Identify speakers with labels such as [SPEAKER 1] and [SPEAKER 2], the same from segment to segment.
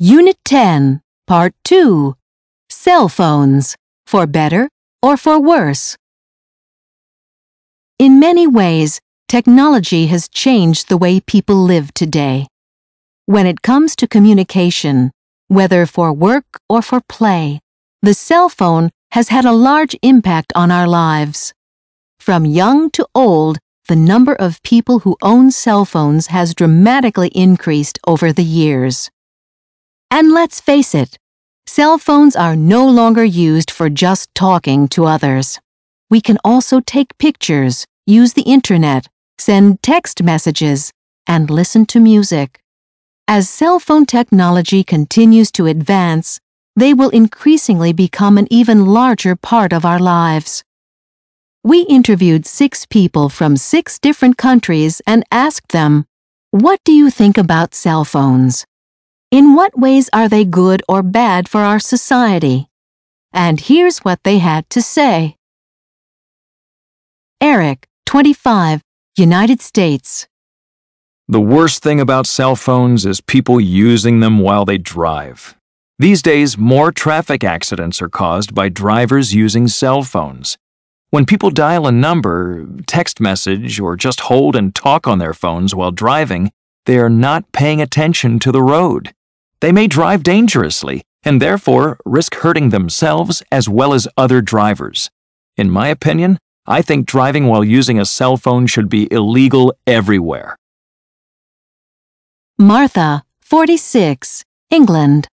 [SPEAKER 1] Unit 10, Part 2 Cell Phones For Better or for Worse? In many ways, technology has changed the way people live today. When it comes to communication, whether for work or for play, the cell phone has had a large impact on our lives. From young to old, the number of people who own cell phones has dramatically increased over the years. And let's face it, cell phones are no longer used for just talking to others. We can also take pictures, use the internet, send text messages, and listen to music. As cell phone technology continues to advance, they will increasingly become an even larger part of our lives. We interviewed six people from six different countries and asked them, What do you think about cell phones? In what ways are they good or bad for our society? And here's what they had to say. Eric, 25, United States.
[SPEAKER 2] The worst thing about cell phones is people using them while they drive. These days, more traffic accidents are caused by drivers using cell phones. When people dial a number, text message, or just hold and talk on their phones while driving, they are not paying attention to the road. They may drive dangerously and therefore risk hurting themselves as well as other drivers. In my opinion, I think driving while using a cell phone should be illegal everywhere.
[SPEAKER 1] Martha, 46, England.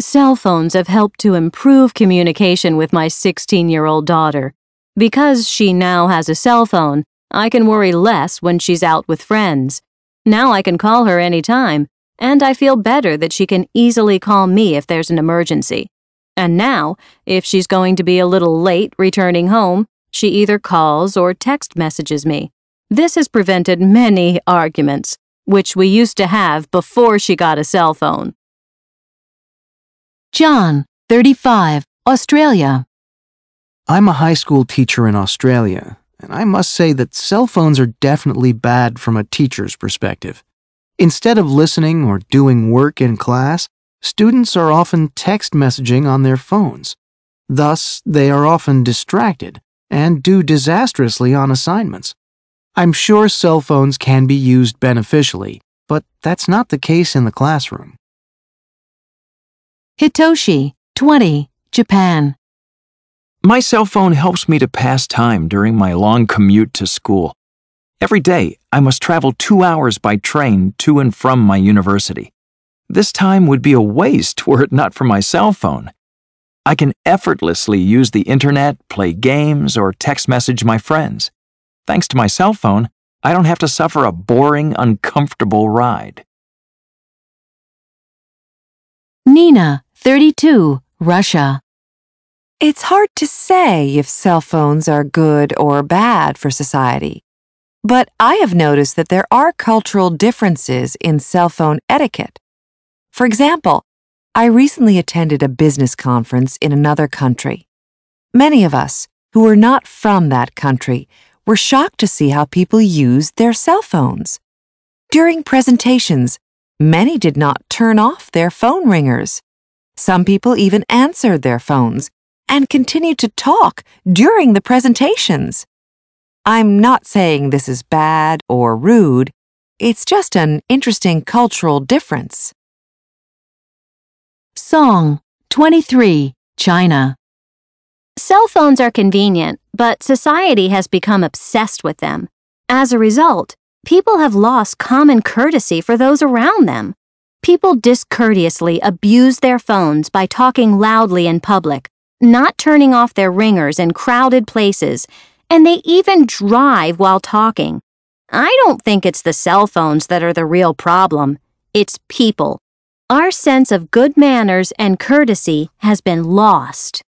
[SPEAKER 3] Cell phones have helped to improve communication with my 16 year old daughter. Because she now has a cell phone, I can worry less when she's out with friends. Now I can call her anytime, and I feel better that she can easily call me if there's an emergency. And now, if she's going to be a little late returning home, she either calls or text messages me. This has prevented many arguments, which we used to have before she got a cell phone.
[SPEAKER 1] John, 35, Australia.
[SPEAKER 4] I'm a high school teacher in Australia, and I must say that cell phones are definitely bad from a teacher's perspective. Instead of listening or doing work in class, students are often text messaging on their phones. Thus, they are often distracted and do disastrously on assignments. I'm sure cell phones can be used beneficially, but that's not the case in the classroom.
[SPEAKER 1] Hitoshi, 20, Japan.
[SPEAKER 2] My cell phone helps me to pass time during my long commute to school. Every day, I must travel two hours by train to and from my university. This time would be a waste were it not for my cell phone. I can effortlessly use the internet, play games, or text message my friends. Thanks to my cell phone, I don't have to suffer a boring, uncomfortable ride.
[SPEAKER 1] Nina, 32, Russia.
[SPEAKER 5] It's hard to say if cell phones are good or bad for society. But I have noticed that there are cultural differences in cell phone etiquette. For example, I recently attended a business conference in another country. Many of us, who were not from that country, were shocked to see how people used their cell phones. During presentations, many did not turn off their phone ringers. Some people even answered their phones and continued to talk during the presentations. I'm not saying this is bad or rude, it's just an interesting cultural difference.
[SPEAKER 1] Song, 23, China.
[SPEAKER 3] Cell phones are convenient, but society has become obsessed with them. As a result, people have lost common courtesy for those around them. People discourteously abuse their phones by talking loudly in public, not turning off their ringers in crowded places, and they even drive while talking. I don't think it's the cell phones that are the real problem. It's people. Our sense of good manners and courtesy has been lost.